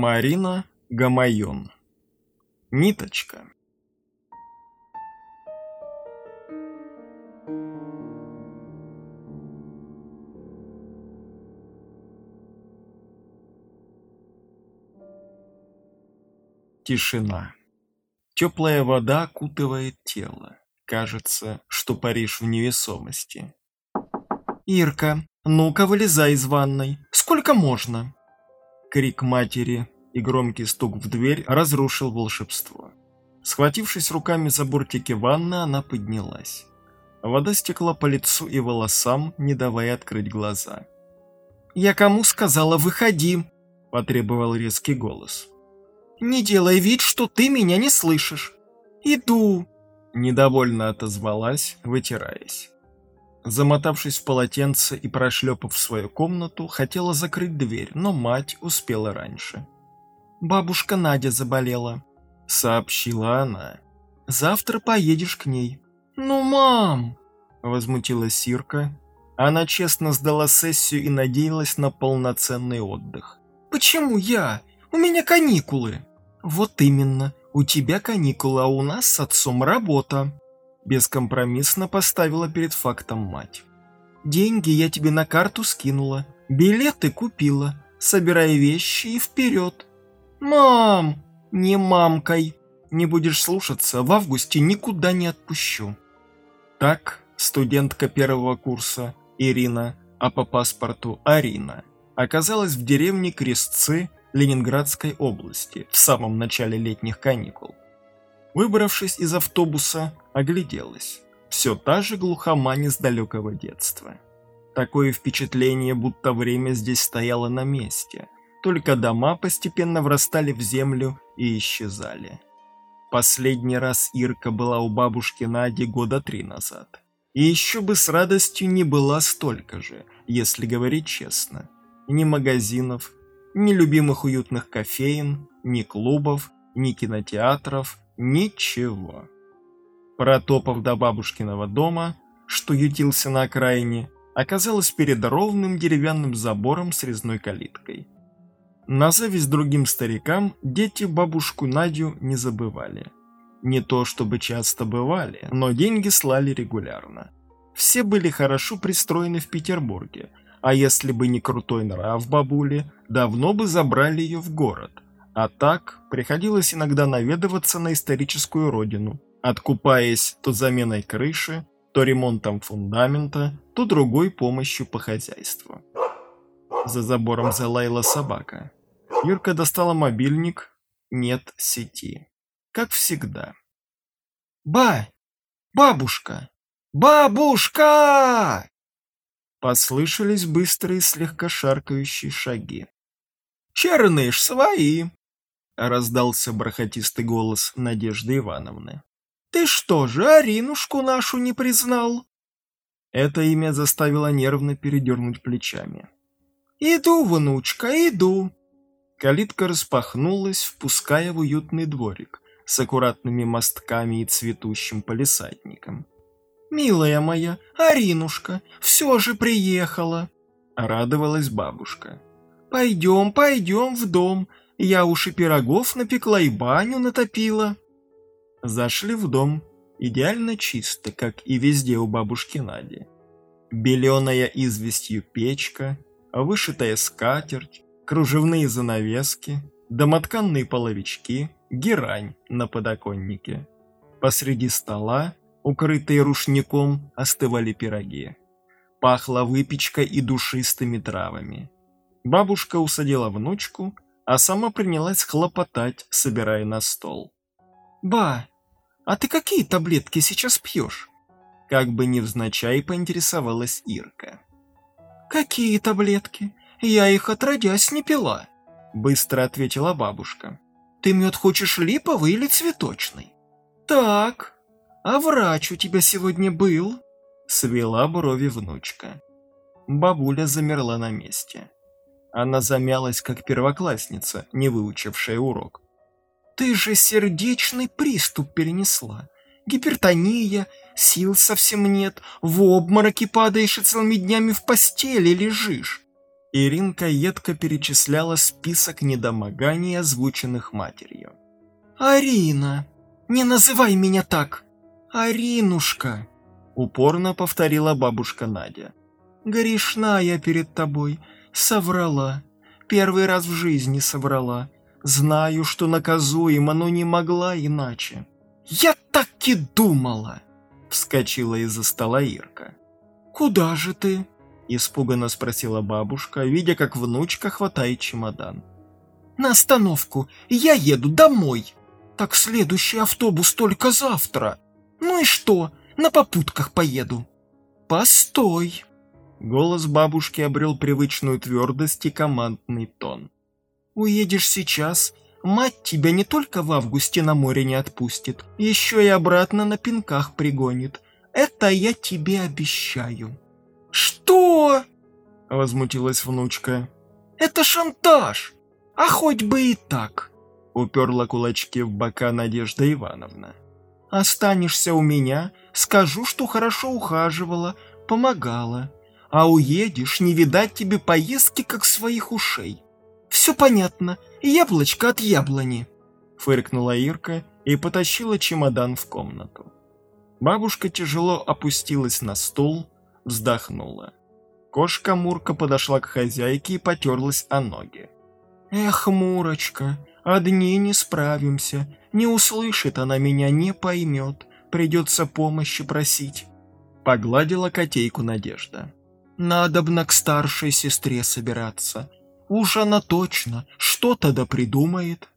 Марина Гамайон. Ниточка. Тишина. Теплая вода окутывает тело. Кажется, что паришь в невесомости. «Ирка, ну-ка вылезай из ванной. Сколько можно?» Крик матери и громкий стук в дверь разрушил волшебство. Схватившись руками за бортики ванны, она поднялась. Вода стекла по лицу и волосам, не давая открыть глаза. «Я кому сказала, выходи!» – потребовал резкий голос. «Не делай вид, что ты меня не слышишь!» «Иду!» – недовольно отозвалась, вытираясь. Замотавшись в полотенце и прошлепав в свою комнату, хотела закрыть дверь, но мать успела раньше. «Бабушка Надя заболела», — сообщила она. «Завтра поедешь к ней». «Ну, мам!» — возмутилась Сирка. Она честно сдала сессию и надеялась на полноценный отдых. «Почему я? У меня каникулы!» «Вот именно, у тебя каникулы, а у нас с отцом работа!» Бескомпромиссно поставила перед фактом мать. «Деньги я тебе на карту скинула, билеты купила, собирай вещи и вперед!» «Мам!» «Не мамкой!» «Не будешь слушаться, в августе никуда не отпущу!» Так студентка первого курса Ирина, а по паспорту Арина, оказалась в деревне Крестцы Ленинградской области в самом начале летних каникул. Выбравшись из автобуса, огляделась. Все та же глухомань с далекого детства. Такое впечатление, будто время здесь стояло на месте, только дома постепенно врастали в землю и исчезали. Последний раз Ирка была у бабушки Нади года три назад. И еще бы с радостью не была столько же, если говорить честно. Ни магазинов, ни любимых уютных кофеин, ни клубов, ни кинотеатров, Ничего. Протопав до бабушкиного дома, что ютился на окраине, оказалось перед ровным деревянным забором с резной калиткой. На зависть другим старикам дети бабушку Надю не забывали. Не то чтобы часто бывали, но деньги слали регулярно. Все были хорошо пристроены в Петербурге, а если бы не крутой нрав бабули, давно бы забрали ее в город – а так, приходилось иногда наведываться на историческую родину, откупаясь то заменой крыши, то ремонтом фундамента, то другой помощью по хозяйству. За забором залаяла собака. Юрка достала мобильник, нет сети. Как всегда. «Ба! Бабушка! Бабушка!» Послышались быстрые слегка шаркающие шаги. «Черныш свои!» раздался бархатистый голос Надежды Ивановны. «Ты что же, Аринушку нашу не признал?» Это имя заставило нервно передернуть плечами. «Иду, внучка, иду!» Калитка распахнулась, впуская в уютный дворик с аккуратными мостками и цветущим полисадником. «Милая моя, Аринушка, все же приехала!» — радовалась бабушка. «Пойдем, пойдем в дом, я уж и пирогов напекла, и баню натопила. Зашли в дом, идеально чисто, как и везде у бабушки Нади. Беленая известью печка, вышитая скатерть, кружевные занавески, домотканные половички, герань на подоконнике. Посреди стола, укрытые рушником, остывали пироги. Пахло выпечкой и душистыми травами. Бабушка усадила внучку а сама принялась хлопотать, собирая на стол. «Ба, а ты какие таблетки сейчас пьешь?» Как бы невзначай поинтересовалась Ирка. «Какие таблетки? Я их отродясь не пила», — быстро ответила бабушка. «Ты мед хочешь липовый или цветочный?» «Так, а врач у тебя сегодня был?» — свела брови внучка. Бабуля замерла на месте. Она замялась, как первоклассница, не выучившая урок. «Ты же сердечный приступ перенесла. Гипертония, сил совсем нет, в обмороке падаешь и целыми днями в постели лежишь. Иринка едко перечисляла список недомоганий, озвученных матерью. «Арина! Не называй меня так! Аринушка!» Упорно повторила бабушка Надя. «Грешна я перед тобой, соврала. Первый раз в жизни соврала. Знаю, что наказуемо, но не могла иначе». «Я так и думала!» Вскочила из-за стола Ирка. «Куда же ты?» Испуганно спросила бабушка, видя, как внучка хватает чемодан. «На остановку. Я еду домой. Так следующий автобус только завтра. Ну и что? На попутках поеду». «Постой!» Голос бабушки обрел привычную твердость и командный тон. «Уедешь сейчас, мать тебя не только в августе на море не отпустит, еще и обратно на пинках пригонит. Это я тебе обещаю». «Что?» – возмутилась внучка. «Это шантаж! А хоть бы и так!» – уперла кулачки в бока Надежда Ивановна. «Останешься у меня, скажу, что хорошо ухаживала, помогала. А уедешь, не видать тебе поездки, как своих ушей. Все понятно, яблочко от яблони!» Фыркнула Ирка и потащила чемодан в комнату. Бабушка тяжело опустилась на стул, вздохнула. Кошка Мурка подошла к хозяйке и потерлась о ноги. «Эх, Мурочка, одни не справимся. Не услышит она меня, не поймет. Придется помощи просить». Погладила котейку Надежда. «Надобно к старшей сестре собираться. Уж она точно что-то да придумает».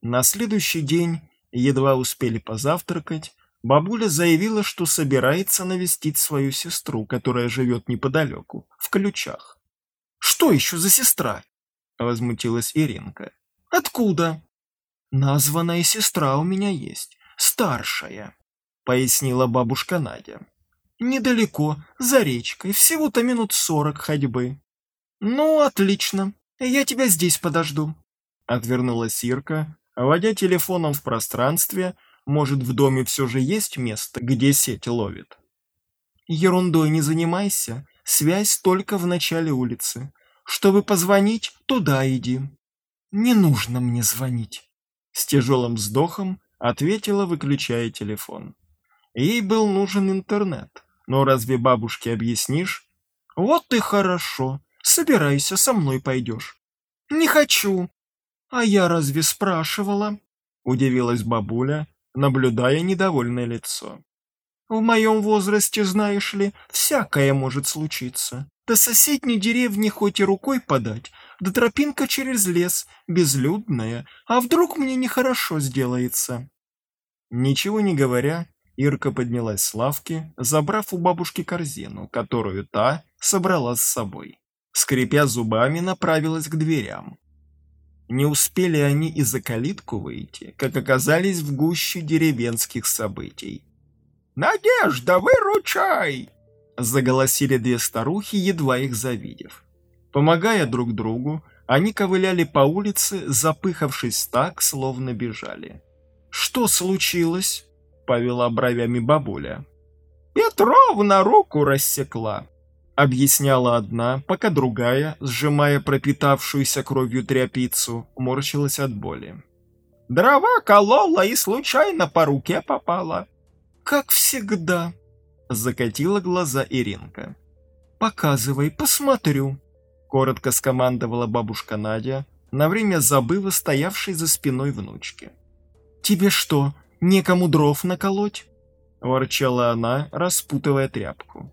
На следующий день, едва успели позавтракать, Бабуля заявила, что собирается навестить свою сестру, которая живет неподалеку, в ключах. «Что еще за сестра?» – возмутилась Иринка. «Откуда?» «Названная сестра у меня есть, старшая», – пояснила бабушка Надя. «Недалеко, за речкой, всего-то минут сорок ходьбы». «Ну, отлично, я тебя здесь подожду», – отвернулась Ирка, водя телефоном в пространстве – может, в доме все же есть место, где сеть ловит? Ерундой не занимайся, связь только в начале улицы. Чтобы позвонить, туда иди. Не нужно мне звонить. С тяжелым вздохом ответила, выключая телефон. Ей был нужен интернет. Но разве бабушке объяснишь? Вот и хорошо. Собирайся, со мной пойдешь. Не хочу. А я разве спрашивала? Удивилась бабуля, наблюдая недовольное лицо. «В моем возрасте, знаешь ли, всякое может случиться. До соседней деревни хоть и рукой подать, да тропинка через лес, безлюдная, а вдруг мне нехорошо сделается?» Ничего не говоря, Ирка поднялась с лавки, забрав у бабушки корзину, которую та собрала с собой. Скрипя зубами, направилась к дверям. Не успели они и за калитку выйти, как оказались в гуще деревенских событий. «Надежда, выручай!» Заголосили две старухи, едва их завидев. Помогая друг другу, они ковыляли по улице, запыхавшись так, словно бежали. «Что случилось?» — повела бровями бабуля. «Петровна руку рассекла», объясняла одна, пока другая, сжимая пропитавшуюся кровью тряпицу, морщилась от боли. «Дрова колола и случайно по руке попала». «Как всегда», — закатила глаза Иринка. «Показывай, посмотрю», — коротко скомандовала бабушка Надя, на время забыв стоявшей за спиной внучки. «Тебе что, некому дров наколоть?» — ворчала она, распутывая тряпку.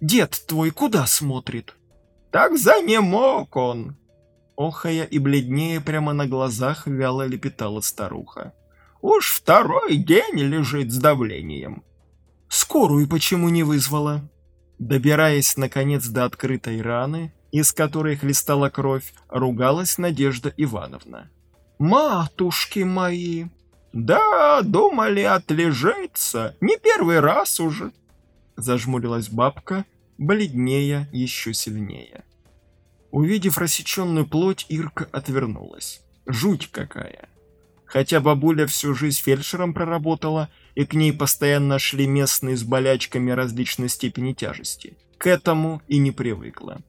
Дед твой куда смотрит?» «Так за не мог он!» Охая и бледнее прямо на глазах вяло лепетала старуха. «Уж второй день лежит с давлением!» «Скорую почему не вызвала?» Добираясь, наконец, до открытой раны, из которой хлестала кровь, ругалась Надежда Ивановна. «Матушки мои!» «Да, думали отлежиться, не первый раз уже!» Зажмурилась бабка, бледнее еще сильнее. Увидев рассеченную плоть, Ирка отвернулась. Жуть какая. Хотя бабуля всю жизнь фельдшером проработала, и к ней постоянно шли местные с болячками различной степени тяжести. К этому и не привыкла.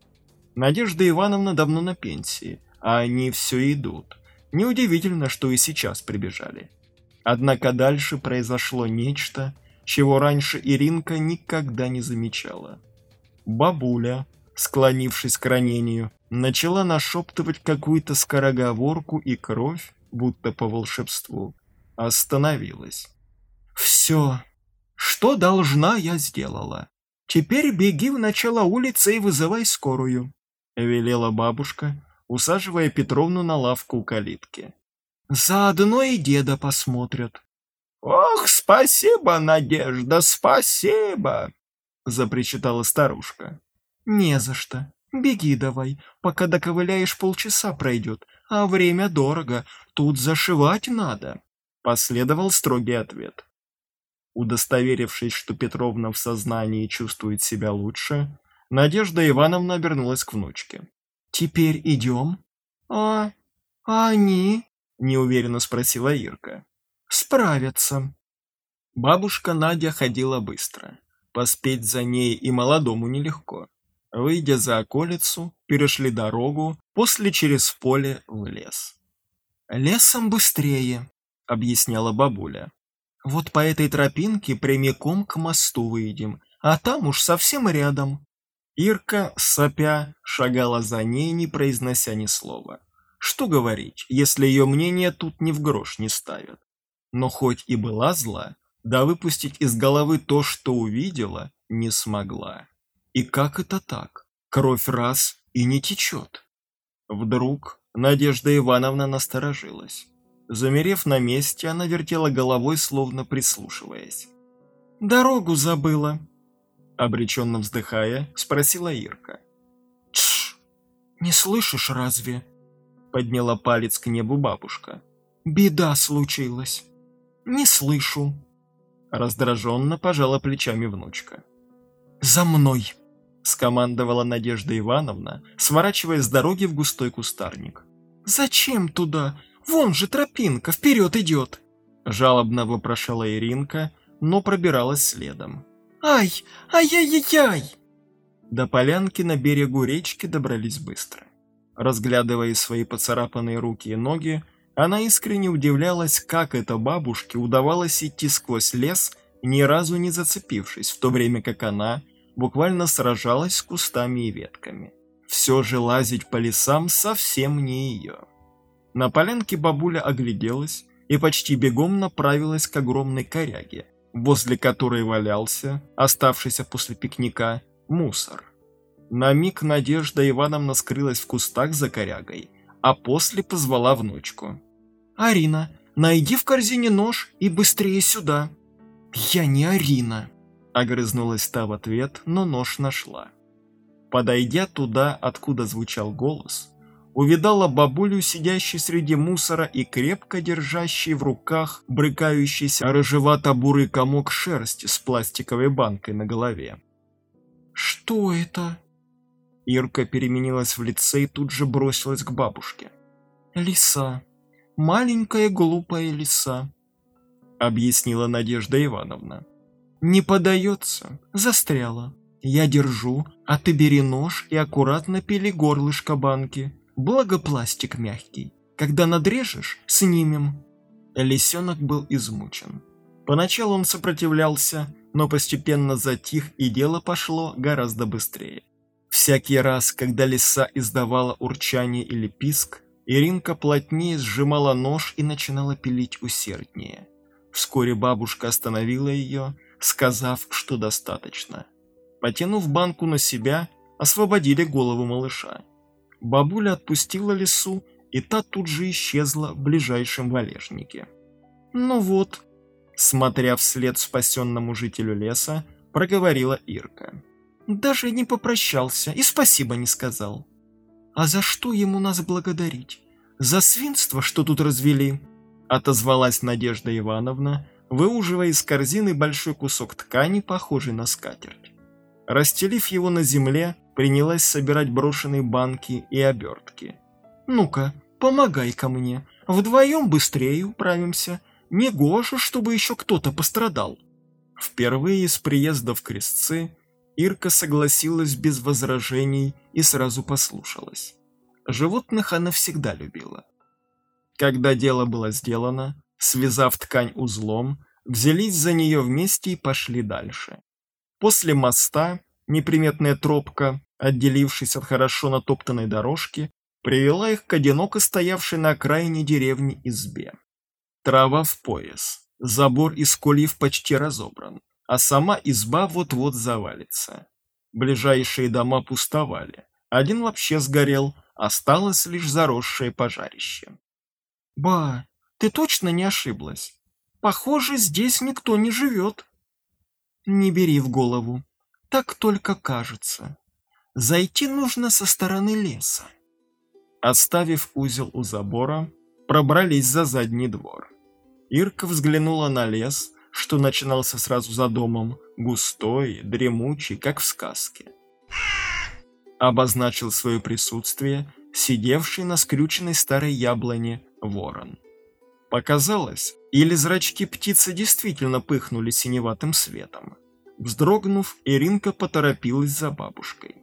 Надежда Ивановна давно на пенсии, а они все идут. Неудивительно, что и сейчас прибежали. Однако дальше произошло нечто, чего раньше Иринка никогда не замечала. Бабуля, склонившись к ранению, начала нашептывать какую-то скороговорку и кровь, будто по волшебству, остановилась. «Все, что должна, я сделала. Теперь беги в начало улицы и вызывай скорую», — велела бабушка, усаживая Петровну на лавку у калитки. «Заодно и деда посмотрят». «Ох, спасибо, Надежда, спасибо!» — запричитала старушка. «Не за что. Беги давай, пока доковыляешь полчаса пройдет, а время дорого, тут зашивать надо», — последовал строгий ответ. Удостоверившись, что Петровна в сознании чувствует себя лучше, Надежда Ивановна обернулась к внучке. «Теперь идем?» «А... а они?» – неуверенно спросила Ирка. «Справятся». Бабушка Надя ходила быстро. Поспеть за ней и молодому нелегко. Выйдя за околицу, перешли дорогу, после через поле в лес. «Лесом быстрее», — объясняла бабуля. «Вот по этой тропинке прямиком к мосту выйдем, а там уж совсем рядом. Ирка, сопя, шагала за ней, не произнося ни слова. Что говорить, если ее мнение тут ни в грош не ставят? Но хоть и была зла, да выпустить из головы то, что увидела, не смогла. И как это так? Кровь раз и не течет. Вдруг Надежда Ивановна насторожилась. Замерев на месте, она вертела головой, словно прислушиваясь. «Дорогу забыла», Обреченно вздыхая, спросила Ирка. «Тш! Не слышишь разве?» Подняла палец к небу бабушка. «Беда случилась!» «Не слышу!» Раздраженно пожала плечами внучка. «За мной!» скомандовала Надежда Ивановна, сворачивая с дороги в густой кустарник. «Зачем туда? Вон же тропинка, вперед идет!» Жалобно вопрошала Иринка, но пробиралась следом. Ай! Ай-яй-яй-яй!» До полянки на берегу речки добрались быстро. Разглядывая свои поцарапанные руки и ноги, она искренне удивлялась, как это бабушке удавалось идти сквозь лес, ни разу не зацепившись, в то время как она буквально сражалась с кустами и ветками. Все же лазить по лесам совсем не ее. На полянке бабуля огляделась и почти бегом направилась к огромной коряге, возле которой валялся, оставшийся после пикника, мусор. На миг Надежда Ивановна скрылась в кустах за корягой, а после позвала внучку. «Арина, найди в корзине нож и быстрее сюда!» «Я не Арина!» – огрызнулась та в ответ, но нож нашла. Подойдя туда, откуда звучал голос, увидала бабулю, сидящей среди мусора и крепко держащей в руках брыкающийся рыжевато-бурый комок шерсти с пластиковой банкой на голове. «Что это?» Ирка переменилась в лице и тут же бросилась к бабушке. «Лиса. Маленькая глупая лиса», — объяснила Надежда Ивановна. «Не подается. Застряла. Я держу, а ты бери нож и аккуратно пили горлышко банки благо пластик мягкий. Когда надрежешь, снимем». Лисенок был измучен. Поначалу он сопротивлялся, но постепенно затих, и дело пошло гораздо быстрее. Всякий раз, когда лиса издавала урчание или писк, Иринка плотнее сжимала нож и начинала пилить усерднее. Вскоре бабушка остановила ее, сказав, что достаточно. Потянув банку на себя, освободили голову малыша. Бабуля отпустила лису, и та тут же исчезла в ближайшем валежнике. «Ну вот», — смотря вслед спасенному жителю леса, проговорила Ирка. «Даже не попрощался и спасибо не сказал». «А за что ему нас благодарить? За свинство, что тут развели?» Отозвалась Надежда Ивановна, выуживая из корзины большой кусок ткани, похожий на скатерть. Расстелив его на земле, принялась собирать брошенные банки и обертки. «Ну-ка, помогай-ка мне, вдвоем быстрее управимся. Не гоже, чтобы еще кто-то пострадал». Впервые с приезда в Крестцы Ирка согласилась без возражений и сразу послушалась. Животных она всегда любила. Когда дело было сделано, связав ткань узлом, взялись за нее вместе и пошли дальше. После моста неприметная тропка, отделившись от хорошо натоптанной дорожки, привела их к одиноко стоявшей на окраине деревни избе. Трава в пояс, забор из кольев почти разобран, а сама изба вот-вот завалится. Ближайшие дома пустовали, один вообще сгорел, осталось лишь заросшее пожарище. «Ба, ты точно не ошиблась? Похоже, здесь никто не живет». «Не бери в голову, так только кажется. Зайти нужно со стороны леса». Оставив узел у забора, пробрались за задний двор. Ирка взглянула на лес, что начинался сразу за домом, густой, дремучий, как в сказке. Обозначил свое присутствие сидевший на скрюченной старой яблоне ворон. Показалось, или зрачки птицы действительно пыхнули синеватым светом. Вздрогнув, Иринка поторопилась за бабушкой.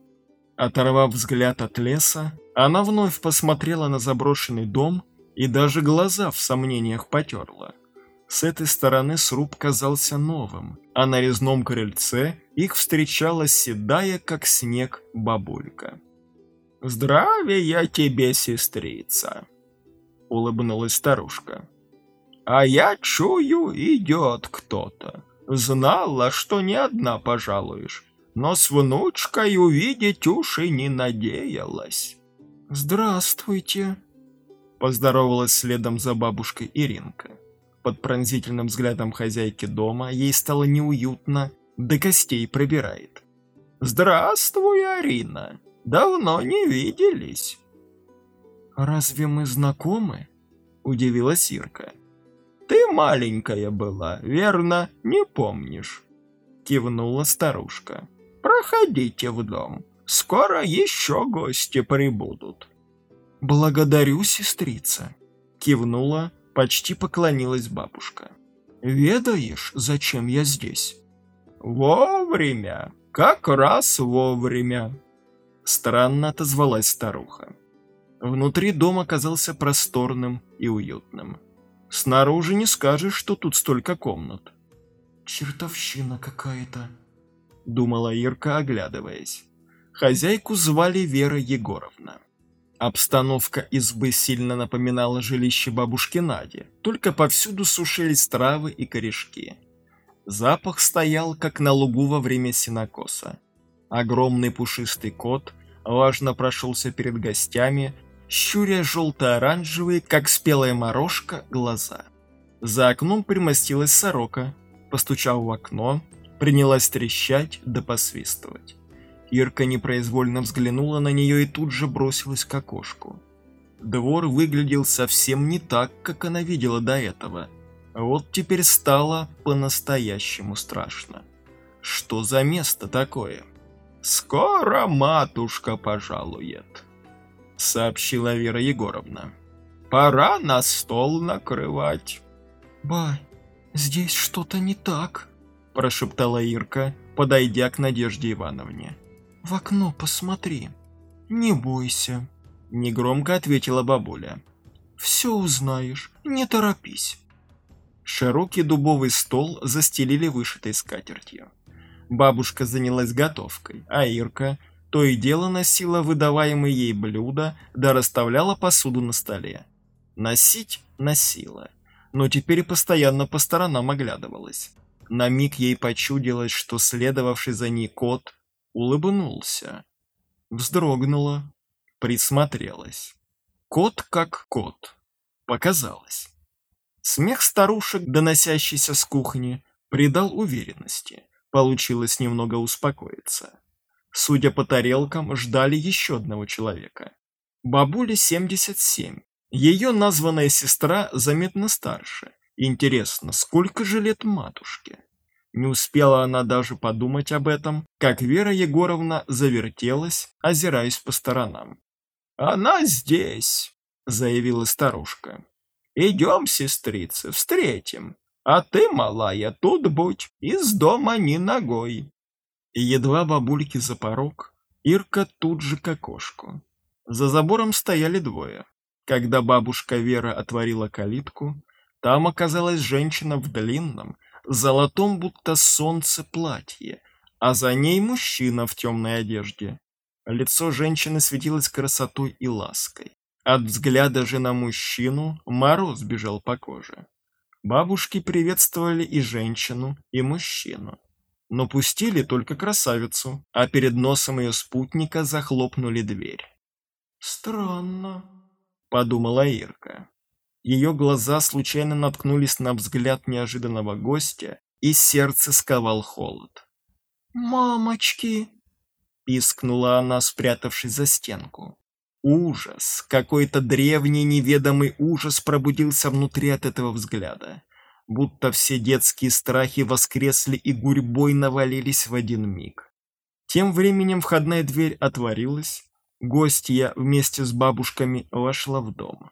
Оторвав взгляд от леса, она вновь посмотрела на заброшенный дом и даже глаза в сомнениях потерла. С этой стороны сруб казался новым, а на резном крыльце их встречала седая, как снег, бабулька. «Здравия тебе, сестрица!» — улыбнулась старушка. «А я чую, идет кто-то. Знала, что не одна пожалуешь но с внучкой увидеть уж и не надеялась. «Здравствуйте», — поздоровалась следом за бабушкой Иринка. Под пронзительным взглядом хозяйки дома ей стало неуютно, до костей пробирает. «Здравствуй, Арина! Давно не виделись!» «Разве мы знакомы?» — удивилась Ирка. «Ты маленькая была, верно, не помнишь?» — кивнула старушка. Проходите в дом. Скоро еще гости прибудут. Благодарю, сестрица. Кивнула, почти поклонилась бабушка. Ведаешь, зачем я здесь? Вовремя, как раз вовремя. Странно отозвалась старуха. Внутри дом оказался просторным и уютным. Снаружи не скажешь, что тут столько комнат. Чертовщина какая-то, думала Ирка, оглядываясь. Хозяйку звали Вера Егоровна. Обстановка избы сильно напоминала жилище бабушки Нади, только повсюду сушились травы и корешки. Запах стоял, как на лугу во время синокоса. Огромный пушистый кот важно прошелся перед гостями, щуря желто-оранжевые, как спелая морожка, глаза. За окном примостилась сорока, постучав в окно, принялась трещать да посвистывать. Ирка непроизвольно взглянула на нее и тут же бросилась к окошку. Двор выглядел совсем не так, как она видела до этого. Вот теперь стало по-настоящему страшно. Что за место такое? «Скоро матушка пожалует», — сообщила Вера Егоровна. «Пора на стол накрывать». «Бай, здесь что-то не так», прошептала Ирка, подойдя к Надежде Ивановне. «В окно посмотри. Не бойся», — негромко ответила бабуля. «Все узнаешь, не торопись». Широкий дубовый стол застелили вышитой скатертью. Бабушка занялась готовкой, а Ирка то и дело носила выдаваемые ей блюда да расставляла посуду на столе. Носить носила, но теперь постоянно по сторонам оглядывалась. На миг ей почудилось, что следовавший за ней кот улыбнулся. Вздрогнула, присмотрелась. Кот как кот. Показалось. Смех старушек, доносящийся с кухни, придал уверенности. Получилось немного успокоиться. Судя по тарелкам, ждали еще одного человека. Бабуле 77. Ее названная сестра заметно старше. Интересно, сколько же лет матушке? Не успела она даже подумать об этом, как Вера Егоровна завертелась, озираясь по сторонам. «Она здесь», — заявила старушка. «Идем, сестрица, встретим. А ты, малая, тут будь, из дома ни ногой». И едва бабульки за порог, Ирка тут же к окошку. За забором стояли двое. Когда бабушка Вера отворила калитку, там оказалась женщина в длинном, золотом будто солнце платье, а за ней мужчина в темной одежде. Лицо женщины светилось красотой и лаской. От взгляда же на мужчину мороз бежал по коже. Бабушки приветствовали и женщину, и мужчину. Но пустили только красавицу, а перед носом ее спутника захлопнули дверь. «Странно», — подумала Ирка. Ее глаза случайно наткнулись на взгляд неожиданного гостя, и сердце сковал холод. «Мамочки!» — пискнула она, спрятавшись за стенку. Ужас, какой-то древний неведомый ужас пробудился внутри от этого взгляда. Будто все детские страхи воскресли и гурьбой навалились в один миг. Тем временем входная дверь отворилась, гостья вместе с бабушками вошла в дом.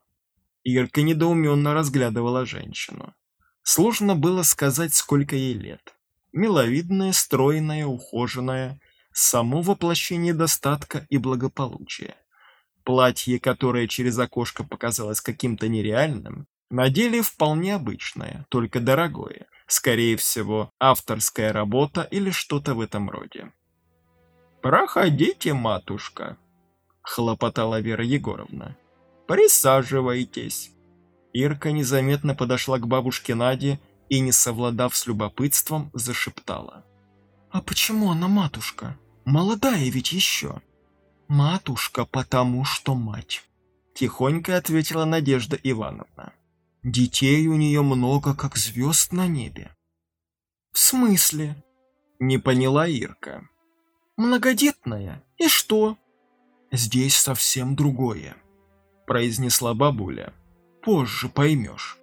Ирка недоуменно разглядывала женщину. Сложно было сказать, сколько ей лет. Миловидная, стройная, ухоженная, само воплощение достатка и благополучия. Платье, которое через окошко показалось каким-то нереальным, на деле вполне обычное, только дорогое. Скорее всего, авторская работа или что-то в этом роде. «Проходите, матушка», — хлопотала Вера Егоровна. Присаживайтесь. Ирка незаметно подошла к бабушке Наде и, не совладав с любопытством, зашептала. «А почему она матушка? Молодая ведь еще». «Матушка, потому что мать», — тихонько ответила Надежда Ивановна. «Детей у нее много, как звезд на небе». «В смысле?» — не поняла Ирка. «Многодетная? И что?» «Здесь совсем другое», произнесла бабуля. Позже поймешь.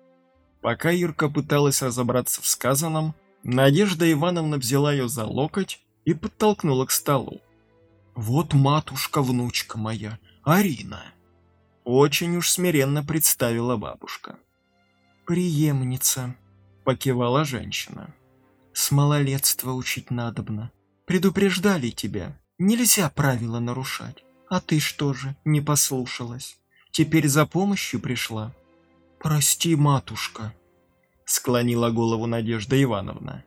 Пока Ирка пыталась разобраться в сказанном, Надежда Ивановна взяла ее за локоть и подтолкнула к столу. «Вот матушка-внучка моя, Арина!» Очень уж смиренно представила бабушка. «Приемница», — покивала женщина. «С малолетства учить надобно. Предупреждали тебя, нельзя правила нарушать. А ты что же, не послушалась?» Теперь за помощью пришла. Прости, матушка, склонила голову Надежда Ивановна.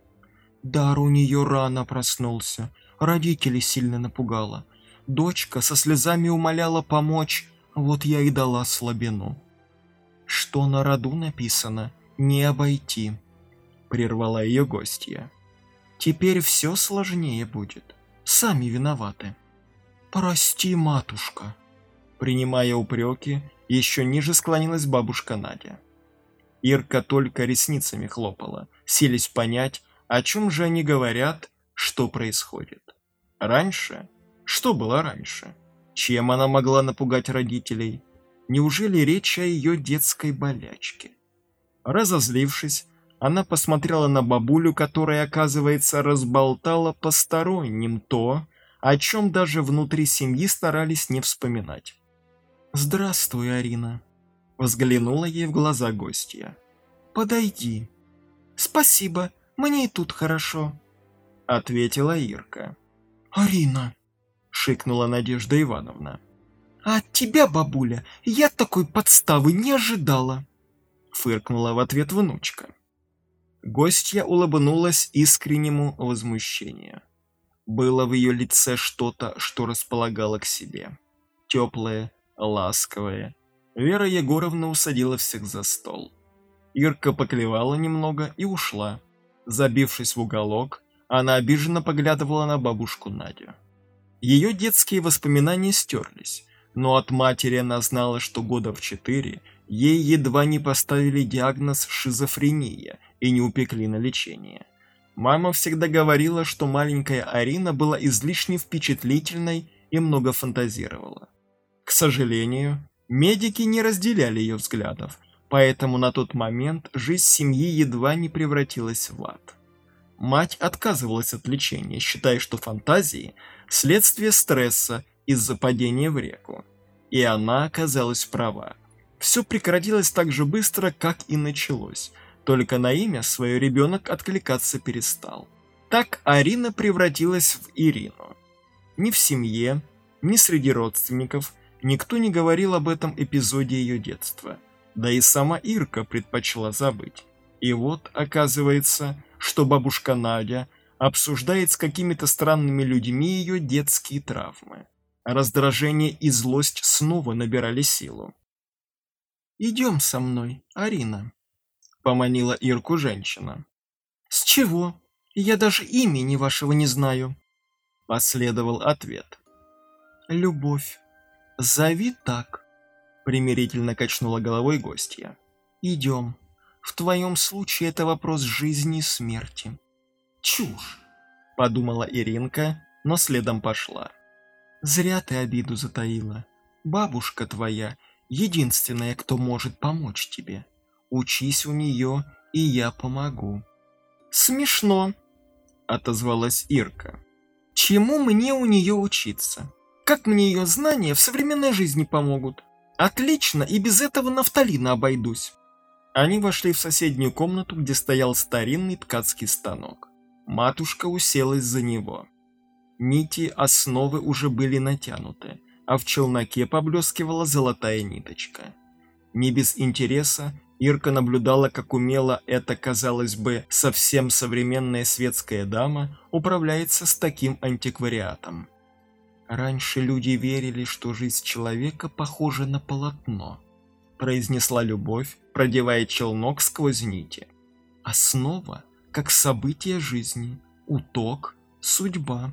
Дар у нее рано проснулся, родители сильно напугала. Дочка со слезами умоляла помочь, вот я и дала слабину. Что на роду написано, не обойти, прервала ее гостья. Теперь все сложнее будет, сами виноваты. Прости, матушка. Принимая упреки, еще ниже склонилась бабушка Надя. Ирка только ресницами хлопала, селись понять, о чем же они говорят, что происходит. Раньше? Что было раньше? Чем она могла напугать родителей? Неужели речь о ее детской болячке? Разозлившись, она посмотрела на бабулю, которая, оказывается, разболтала посторонним то, о чем даже внутри семьи старались не вспоминать. «Здравствуй, Арина», — взглянула ей в глаза гостья. «Подойди». «Спасибо, мне и тут хорошо», — ответила Ирка. «Арина», — шикнула Надежда Ивановна. «А от тебя, бабуля, я такой подставы не ожидала», — фыркнула в ответ внучка. Гостья улыбнулась искреннему возмущению. Было в ее лице что-то, что располагало к себе. Теплое, ласковая. Вера Егоровна усадила всех за стол. Ирка поклевала немного и ушла. Забившись в уголок, она обиженно поглядывала на бабушку Надю. Ее детские воспоминания стерлись, но от матери она знала, что года в четыре ей едва не поставили диагноз шизофрения и не упекли на лечение. Мама всегда говорила, что маленькая Арина была излишне впечатлительной и много фантазировала. К сожалению, медики не разделяли ее взглядов, поэтому на тот момент жизнь семьи едва не превратилась в ад. Мать отказывалась от лечения, считая, что фантазии – следствие стресса из-за падения в реку. И она оказалась права. Все прекратилось так же быстро, как и началось, только на имя свое ребенок откликаться перестал. Так Арина превратилась в Ирину. Ни в семье, ни среди родственников никто не говорил об этом эпизоде ее детства. Да и сама Ирка предпочла забыть. И вот, оказывается, что бабушка Надя обсуждает с какими-то странными людьми ее детские травмы. Раздражение и злость снова набирали силу. «Идем со мной, Арина», — поманила Ирку женщина. «С чего? Я даже имени вашего не знаю», — последовал ответ. «Любовь. Зови так», — примирительно качнула головой гостья. «Идем. В твоем случае это вопрос жизни и смерти». «Чушь», — подумала Иринка, но следом пошла. «Зря ты обиду затаила. Бабушка твоя — единственная, кто может помочь тебе. Учись у нее, и я помогу». «Смешно», — отозвалась Ирка. «Чему мне у нее учиться? Как мне ее знания в современной жизни помогут? Отлично, и без этого нафталина обойдусь». Они вошли в соседнюю комнату, где стоял старинный ткацкий станок. Матушка уселась за него. Нити основы уже были натянуты, а в челноке поблескивала золотая ниточка. Не без интереса Ирка наблюдала, как умело эта, казалось бы, совсем современная светская дама управляется с таким антиквариатом. Раньше люди верили, что жизнь человека похожа на полотно, произнесла любовь, продевая челнок сквозь нити. Основа, как событие жизни, уток, судьба.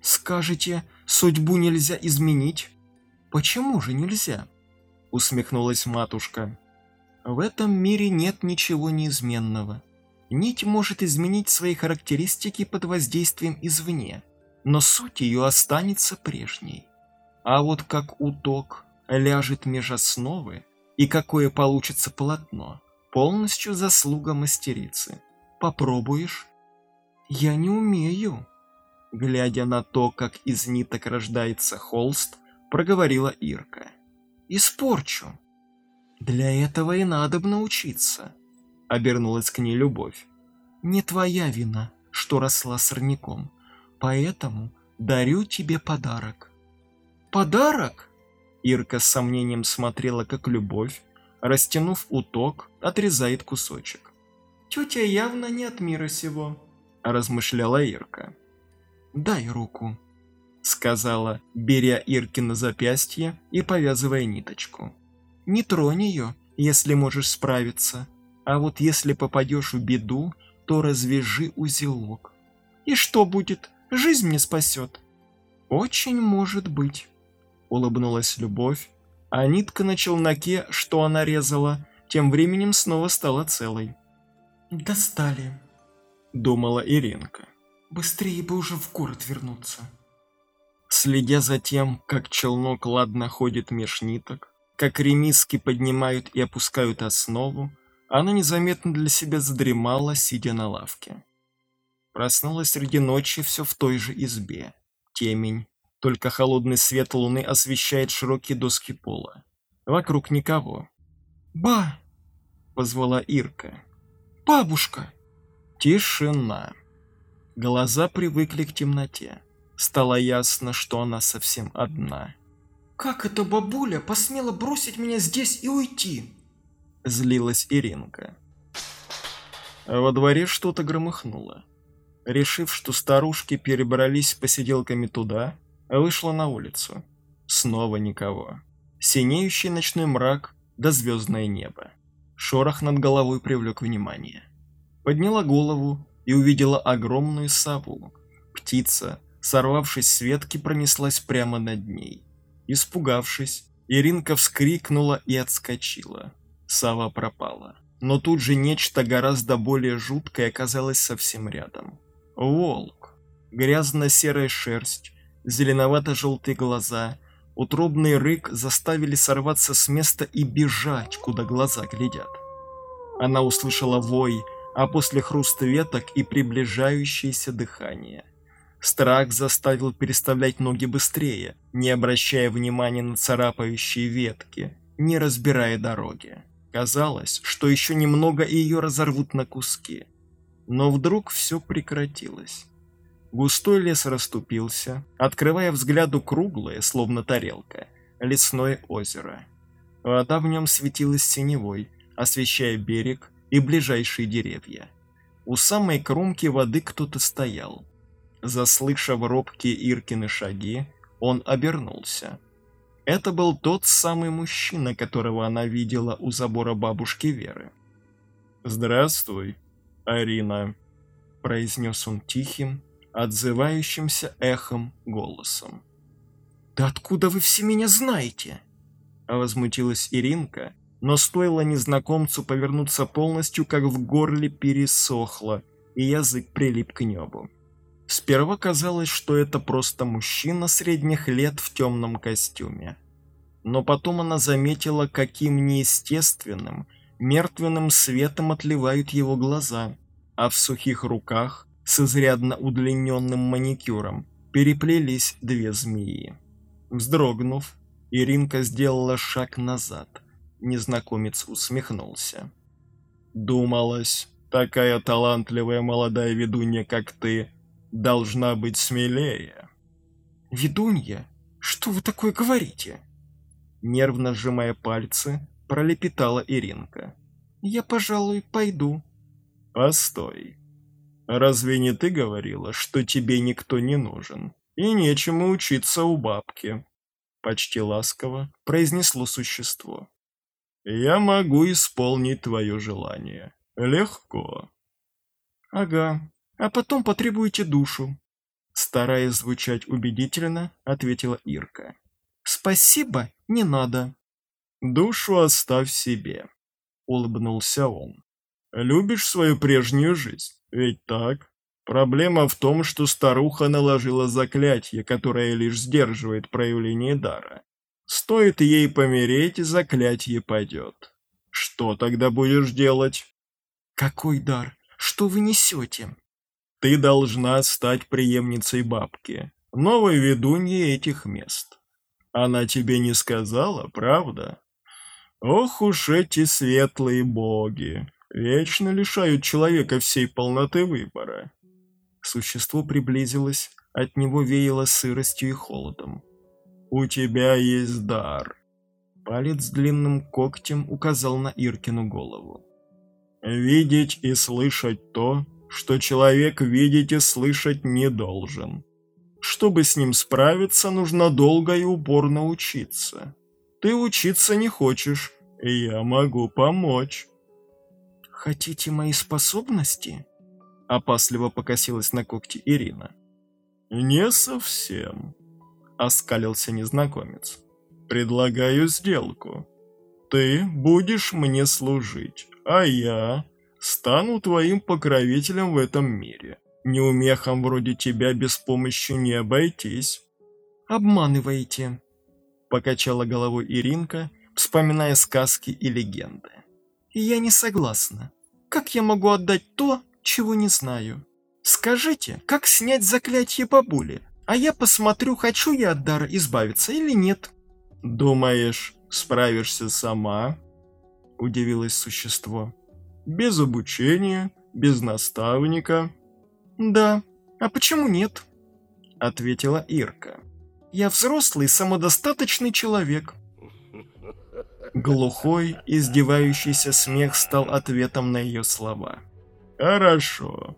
Скажете, судьбу нельзя изменить? Почему же нельзя? Усмехнулась матушка. В этом мире нет ничего неизменного. Нить может изменить свои характеристики под воздействием извне, но суть ее останется прежней. А вот как уток ляжет меж основы, и какое получится полотно, полностью заслуга мастерицы. Попробуешь? Я не умею. Глядя на то, как из ниток рождается холст, проговорила Ирка. Испорчу. Для этого и надо бы научиться. Обернулась к ней любовь. Не твоя вина, что росла сорняком, поэтому дарю тебе подарок. Подарок? Ирка с сомнением смотрела, как любовь, растянув уток, отрезает кусочек. Тетя явно не от мира сего, размышляла Ирка. «Дай руку», — сказала, беря Ирки на запястье и повязывая ниточку. «Не тронь ее, если можешь справиться, а вот если попадешь в беду, то развяжи узелок. И что будет? Жизнь не спасет». «Очень может быть», — улыбнулась Любовь, а нитка на челноке, что она резала, тем временем снова стала целой. «Достали», — думала Иринка. Быстрее бы уже в город вернуться. Следя за тем, как челнок ладно ходит меж ниток, как ремиски поднимают и опускают основу, она незаметно для себя задремала, сидя на лавке. Проснулась среди ночи все в той же избе. Темень, только холодный свет луны освещает широкие доски пола. Вокруг никого. «Ба!» — позвала Ирка. «Бабушка!» Тишина. Глаза привыкли к темноте. Стало ясно, что она совсем одна. «Как эта бабуля посмела бросить меня здесь и уйти?» Злилась Иринка. Во дворе что-то громыхнуло. Решив, что старушки перебрались посиделками туда, вышла на улицу. Снова никого. Синеющий ночной мрак да звездное небо. Шорох над головой привлек внимание. Подняла голову и увидела огромную сову. Птица, сорвавшись с ветки, пронеслась прямо над ней. Испугавшись, Иринка вскрикнула и отскочила. Сова пропала. Но тут же нечто гораздо более жуткое оказалось совсем рядом. Волк. Грязно-серая шерсть, зеленовато-желтые глаза, утробный рык заставили сорваться с места и бежать, куда глаза глядят. Она услышала вой, а после хруста веток и приближающееся дыхание. Страх заставил переставлять ноги быстрее, не обращая внимания на царапающие ветки, не разбирая дороги. Казалось, что еще немного и ее разорвут на куски. Но вдруг все прекратилось. Густой лес расступился, открывая взгляду круглое, словно тарелка, лесное озеро. Вода в нем светилась синевой, освещая берег и ближайшие деревья. У самой кромки воды кто-то стоял. Заслышав робкие Иркины шаги, он обернулся. Это был тот самый мужчина, которого она видела у забора бабушки Веры. «Здравствуй, Арина», – произнес он тихим, отзывающимся эхом голосом. «Да откуда вы все меня знаете?» Возмутилась Иринка, но стоило незнакомцу повернуться полностью, как в горле пересохло, и язык прилип к небу. Сперва казалось, что это просто мужчина средних лет в темном костюме. Но потом она заметила, каким неестественным, мертвенным светом отливают его глаза, а в сухих руках, с изрядно удлиненным маникюром, переплелись две змеи. Вздрогнув, Иринка сделала шаг назад. Незнакомец усмехнулся. «Думалось, такая талантливая молодая ведунья, как ты, должна быть смелее». «Ведунья? Что вы такое говорите?» Нервно сжимая пальцы, пролепетала Иринка. «Я, пожалуй, пойду». «Постой. Разве не ты говорила, что тебе никто не нужен, и нечему учиться у бабки?» Почти ласково произнесло существо. «Я могу исполнить твое желание. Легко». «Ага, а потом потребуете душу», стараясь звучать убедительно, ответила Ирка. «Спасибо, не надо». «Душу оставь себе», — улыбнулся он. «Любишь свою прежнюю жизнь, ведь так? Проблема в том, что старуха наложила заклятие, которое лишь сдерживает проявление дара. Стоит ей помереть, заклятие падет. Что тогда будешь делать?» «Какой дар? Что вы несете?» Ты должна стать преемницей бабки, новой ведуньей этих мест. Она тебе не сказала, правда? Ох уж эти светлые боги, вечно лишают человека всей полноты выбора. Существо приблизилось, от него веяло сыростью и холодом. У тебя есть дар. Палец длинным когтем указал на Иркину голову. Видеть и слышать то, что человек видеть и слышать не должен. Чтобы с ним справиться, нужно долго и упорно учиться. Ты учиться не хочешь, и я могу помочь. Хотите мои способности? Опасливо покосилась на когти Ирина. Не совсем, оскалился незнакомец. Предлагаю сделку. Ты будешь мне служить, а я стану твоим покровителем в этом мире. Неумехам вроде тебя без помощи не обойтись». «Обманываете», — покачала головой Иринка, вспоминая сказки и легенды. «Я не согласна. Как я могу отдать то, чего не знаю? Скажите, как снять заклятие бабули, а я посмотрю, хочу я от дара избавиться или нет». «Думаешь, справишься сама?» – удивилось существо без обучения, без наставника». «Да, а почему нет?» – ответила Ирка. «Я взрослый, самодостаточный человек». Глухой, издевающийся смех стал ответом на ее слова. «Хорошо,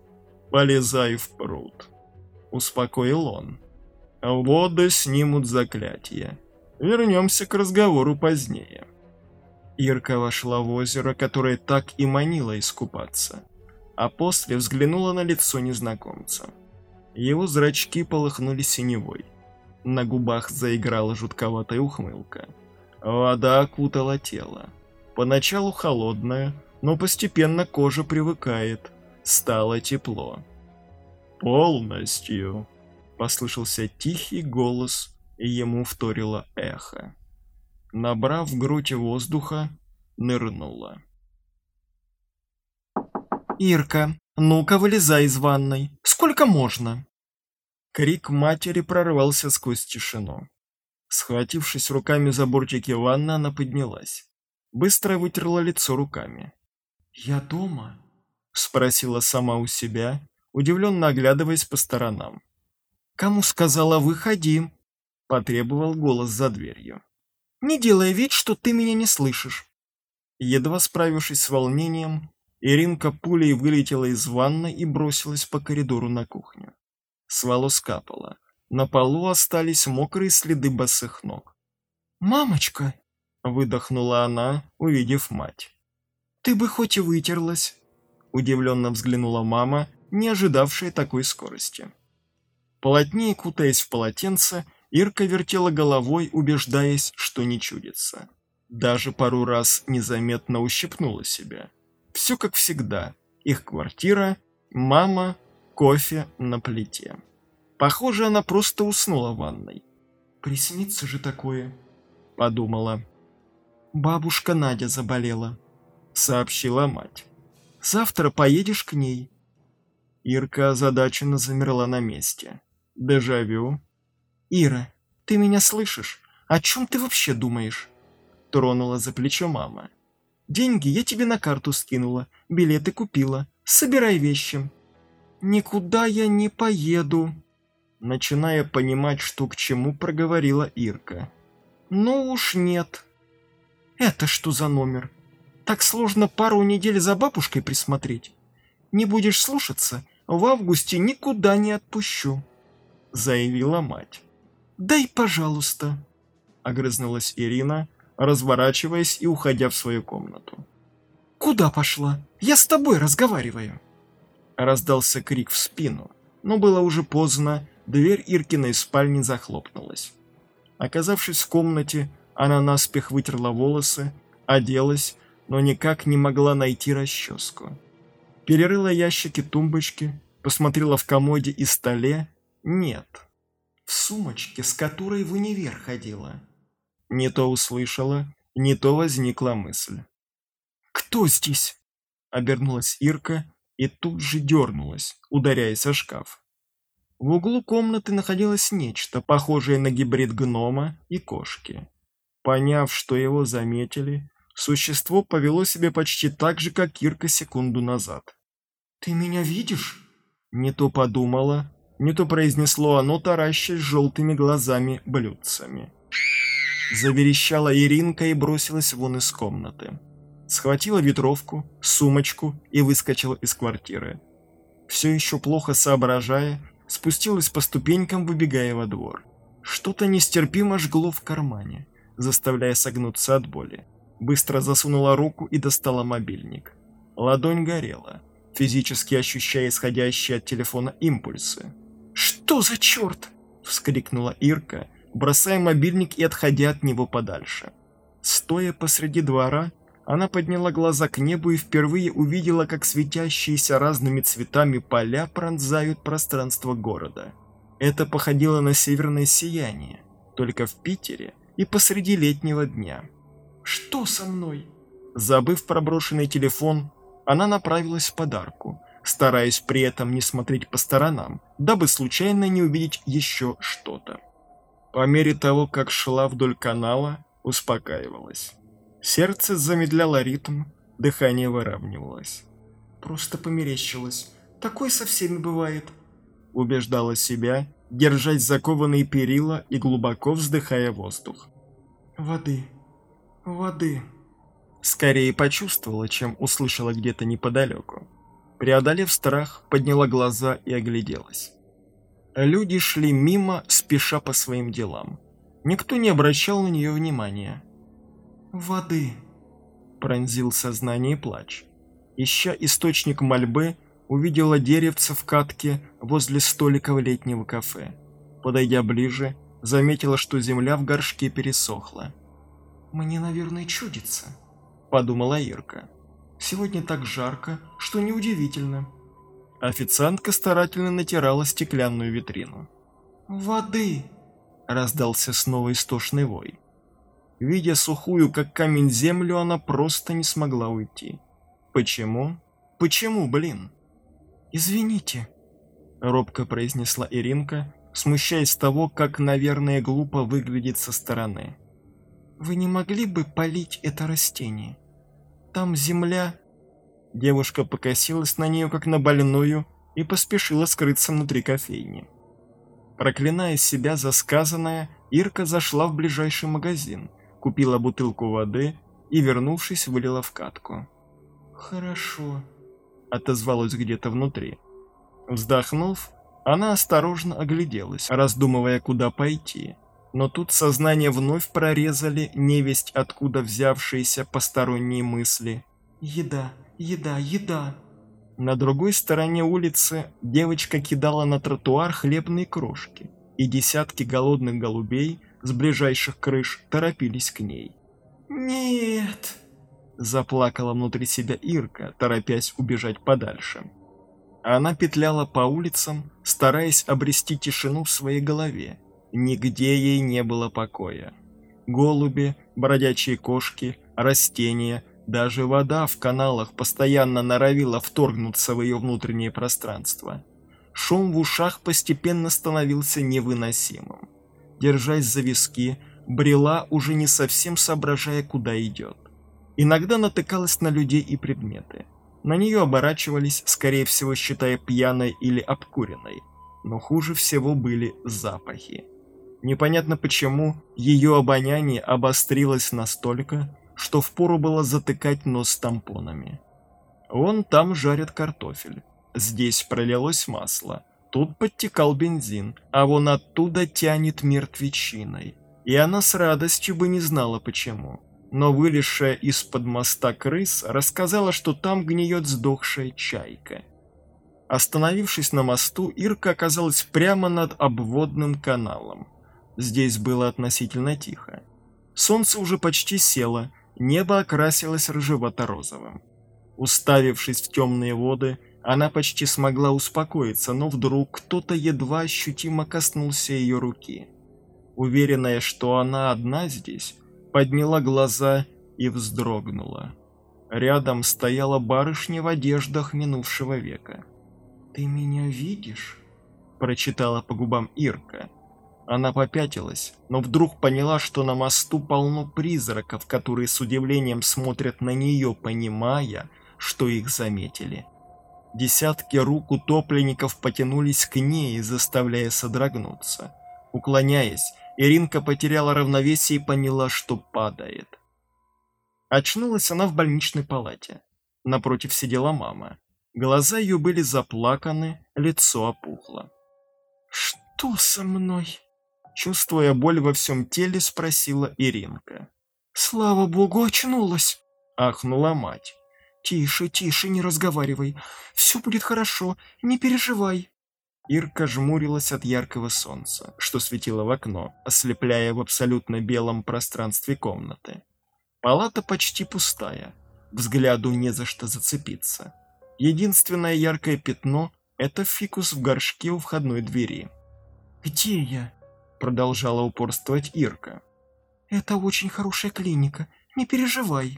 полезай в пруд», – успокоил он. «Воды снимут заклятие. Вернемся к разговору позднее». Ирка вошла в озеро, которое так и манило искупаться, а после взглянула на лицо незнакомца. Его зрачки полыхнули синевой. На губах заиграла жутковатая ухмылка. Вода окутала тело. Поначалу холодная, но постепенно кожа привыкает. Стало тепло. «Полностью», — послышался тихий голос, и ему вторило эхо набрав в грудь воздуха, нырнула. «Ирка, ну-ка вылезай из ванной! Сколько можно?» Крик матери прорвался сквозь тишину. Схватившись руками за бортики ванны, она поднялась. Быстро вытерла лицо руками. «Я дома?» Спросила сама у себя, удивленно оглядываясь по сторонам. «Кому сказала, выходи?» Потребовал голос за дверью. «Не делай вид, что ты меня не слышишь». Едва справившись с волнением, Иринка пулей вылетела из ванной и бросилась по коридору на кухню. С волос капало. На полу остались мокрые следы босых ног. «Мамочка!» — выдохнула она, увидев мать. «Ты бы хоть и вытерлась!» Удивленно взглянула мама, не ожидавшая такой скорости. Плотнее кутаясь в полотенце, Ирка вертела головой, убеждаясь, что не чудится. Даже пару раз незаметно ущипнула себя. Все как всегда. Их квартира, мама, кофе на плите. Похоже, она просто уснула в ванной. «Приснится же такое», — подумала. «Бабушка Надя заболела», — сообщила мать. «Завтра поедешь к ней». Ирка озадаченно замерла на месте. Дежавю. «Ира, ты меня слышишь? О чем ты вообще думаешь?» Тронула за плечо мама. «Деньги я тебе на карту скинула, билеты купила. Собирай вещи». «Никуда я не поеду», начиная понимать, что к чему проговорила Ирка. «Ну уж нет». «Это что за номер? Так сложно пару недель за бабушкой присмотреть. Не будешь слушаться, в августе никуда не отпущу», — заявила мать. «Дай, пожалуйста», — огрызнулась Ирина, разворачиваясь и уходя в свою комнату. «Куда пошла? Я с тобой разговариваю!» Раздался крик в спину, но было уже поздно, дверь Иркиной спальни захлопнулась. Оказавшись в комнате, она наспех вытерла волосы, оделась, но никак не могла найти расческу. Перерыла ящики тумбочки, посмотрела в комоде и столе. Нет. В сумочке, с которой в универ ходила. Не то услышала, не то возникла мысль. «Кто здесь?» Обернулась Ирка и тут же дернулась, ударяясь о шкаф. В углу комнаты находилось нечто, похожее на гибрид гнома и кошки. Поняв, что его заметили, существо повело себя почти так же, как Кирка секунду назад. «Ты меня видишь?» Не то подумала, не то произнесло оно, таращась желтыми глазами-блюдцами. Заверещала Иринка и бросилась вон из комнаты. Схватила ветровку, сумочку и выскочила из квартиры. Все еще плохо соображая, спустилась по ступенькам, выбегая во двор. Что-то нестерпимо жгло в кармане, заставляя согнуться от боли. Быстро засунула руку и достала мобильник. Ладонь горела, физически ощущая исходящие от телефона импульсы. «Что за черт?» – вскрикнула Ирка, бросая мобильник и отходя от него подальше. Стоя посреди двора, она подняла глаза к небу и впервые увидела, как светящиеся разными цветами поля пронзают пространство города. Это походило на северное сияние, только в Питере и посреди летнего дня. «Что со мной?» Забыв проброшенный телефон, она направилась в подарку, стараясь при этом не смотреть по сторонам, дабы случайно не увидеть еще что-то. По мере того, как шла вдоль канала, успокаивалась. Сердце замедляло ритм, дыхание выравнивалось. «Просто померещилось. Такое со всеми бывает», — убеждала себя, держась закованные перила и глубоко вздыхая воздух. «Воды. Воды». Скорее почувствовала, чем услышала где-то неподалеку. Преодолев страх, подняла глаза и огляделась. Люди шли мимо, спеша по своим делам. Никто не обращал на нее внимания воды!» Пронзил сознание плач. Ища источник мольбы, увидела деревце в катке возле столика в летнего кафе. Подойдя ближе, заметила, что земля в горшке пересохла. «Мне, наверное, чудится», — подумала Ирка. «Сегодня так жарко, что неудивительно». Официантка старательно натирала стеклянную витрину. «Воды!» — раздался снова истошный вой. Видя сухую, как камень, землю, она просто не смогла уйти. Почему? Почему, блин? «Извините», — робко произнесла Иринка, смущаясь того, как, наверное, глупо выглядит со стороны. «Вы не могли бы полить это растение? Там земля...» Девушка покосилась на нее, как на больную, и поспешила скрыться внутри кофейни. Проклиная себя за сказанное, Ирка зашла в ближайший магазин, купила бутылку воды и, вернувшись, вылила в катку. «Хорошо», — отозвалась где-то внутри. Вздохнув, она осторожно огляделась, раздумывая, куда пойти. Но тут сознание вновь прорезали невесть, откуда взявшиеся посторонние мысли. «Еда, еда, еда!» На другой стороне улицы девочка кидала на тротуар хлебные крошки, и десятки голодных голубей с ближайших крыш торопились к ней. «Нет!» – заплакала внутри себя Ирка, торопясь убежать подальше. Она петляла по улицам, стараясь обрести тишину в своей голове. Нигде ей не было покоя. Голуби, бродячие кошки, растения – даже вода в каналах постоянно норовила вторгнуться в ее внутреннее пространство. Шум в ушах постепенно становился невыносимым. Держась за виски, брела, уже не совсем соображая, куда идет. Иногда натыкалась на людей и предметы. На нее оборачивались, скорее всего, считая пьяной или обкуренной. Но хуже всего были запахи. Непонятно почему, ее обоняние обострилось настолько, что впору было затыкать нос тампонами. Вон там жарят картофель. Здесь пролилось масло. Тут подтекал бензин, а вон оттуда тянет мертвечиной. И она с радостью бы не знала почему. Но вылезшая из-под моста крыс рассказала, что там гниет сдохшая чайка. Остановившись на мосту, Ирка оказалась прямо над обводным каналом. Здесь было относительно тихо. Солнце уже почти село, Небо окрасилось рыжевато-розовым. Уставившись в темные воды, она почти смогла успокоиться, но вдруг кто-то едва ощутимо коснулся ее руки. Уверенная, что она одна здесь, подняла глаза и вздрогнула. Рядом стояла барышня в одеждах минувшего века. «Ты меня видишь?» – прочитала по губам Ирка. Она попятилась, но вдруг поняла, что на мосту полно призраков, которые с удивлением смотрят на нее, понимая, что их заметили. Десятки рук утопленников потянулись к ней, заставляя содрогнуться. Уклоняясь, Иринка потеряла равновесие и поняла, что падает. Очнулась она в больничной палате. Напротив сидела мама. Глаза ее были заплаканы, лицо опухло. «Что со мной?» Чувствуя боль во всем теле, спросила Иринка. «Слава богу, очнулась!» – ахнула мать. «Тише, тише, не разговаривай. Все будет хорошо, не переживай». Ирка жмурилась от яркого солнца, что светило в окно, ослепляя в абсолютно белом пространстве комнаты. Палата почти пустая, взгляду не за что зацепиться. Единственное яркое пятно – это фикус в горшке у входной двери. «Где я?» продолжала упорствовать Ирка. «Это очень хорошая клиника, не переживай»,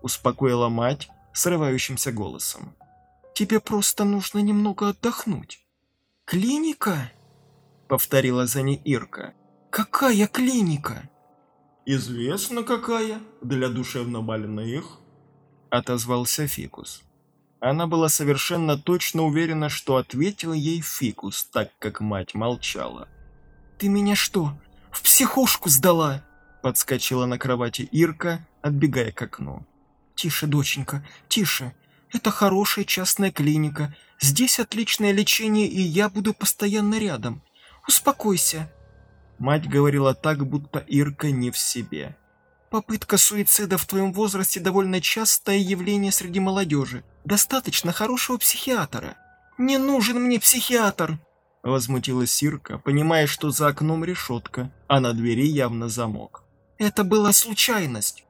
успокоила мать срывающимся голосом. «Тебе просто нужно немного отдохнуть». «Клиника?» повторила за ней Ирка. «Какая клиника?» «Известно какая, для душевно больных», отозвался Фикус. Она была совершенно точно уверена, что ответил ей Фикус, так как мать молчала. «Ты меня что, в психушку сдала?» Подскочила на кровати Ирка, отбегая к окну. «Тише, доченька, тише. Это хорошая частная клиника. Здесь отличное лечение, и я буду постоянно рядом. Успокойся». Мать говорила так, будто Ирка не в себе. «Попытка суицида в твоем возрасте довольно частое явление среди молодежи. Достаточно хорошего психиатра». «Не нужен мне психиатр!» Возмутилась Сирка, понимая, что за окном решетка, а на двери явно замок. «Это была случайность!»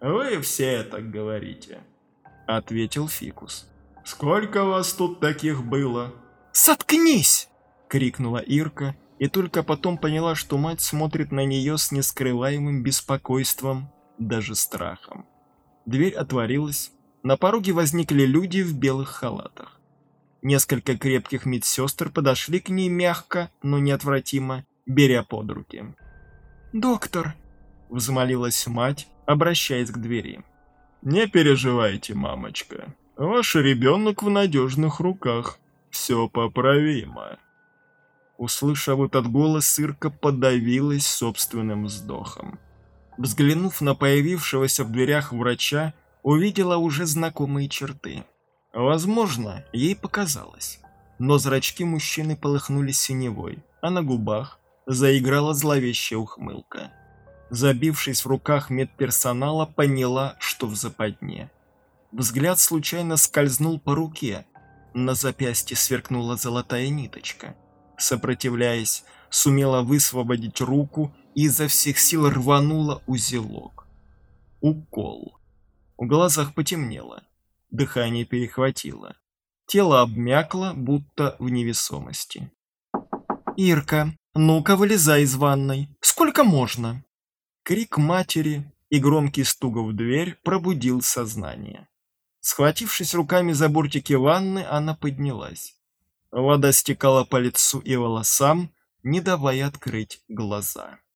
«Вы все так говорите», — ответил Фикус. «Сколько вас тут таких было?» «Соткнись!» — крикнула Ирка, и только потом поняла, что мать смотрит на нее с нескрываемым беспокойством, даже страхом. Дверь отворилась, на пороге возникли люди в белых халатах. Несколько крепких медсестр подошли к ней мягко, но неотвратимо, беря под руки. «Доктор!» – взмолилась мать, обращаясь к двери. «Не переживайте, мамочка. Ваш ребенок в надежных руках. Все поправимо». Услышав этот голос, Ирка подавилась собственным вздохом. Взглянув на появившегося в дверях врача, увидела уже знакомые черты. Возможно, ей показалось. Но зрачки мужчины полыхнули синевой, а на губах заиграла зловещая ухмылка. Забившись в руках медперсонала, поняла, что в западне. Взгляд случайно скользнул по руке. На запястье сверкнула золотая ниточка. Сопротивляясь, сумела высвободить руку и изо всех сил рванула узелок. Укол. В глазах потемнело. Дыхание перехватило. Тело обмякло, будто в невесомости. «Ирка, ну-ка вылезай из ванной. Сколько можно?» Крик матери и громкий стук в дверь пробудил сознание. Схватившись руками за бортики ванны, она поднялась. Вода стекала по лицу и волосам, не давая открыть глаза.